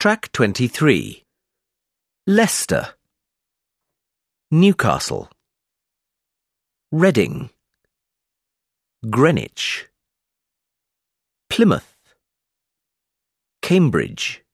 Track 23. Leicester. Newcastle. Reading. Greenwich. Plymouth. Cambridge.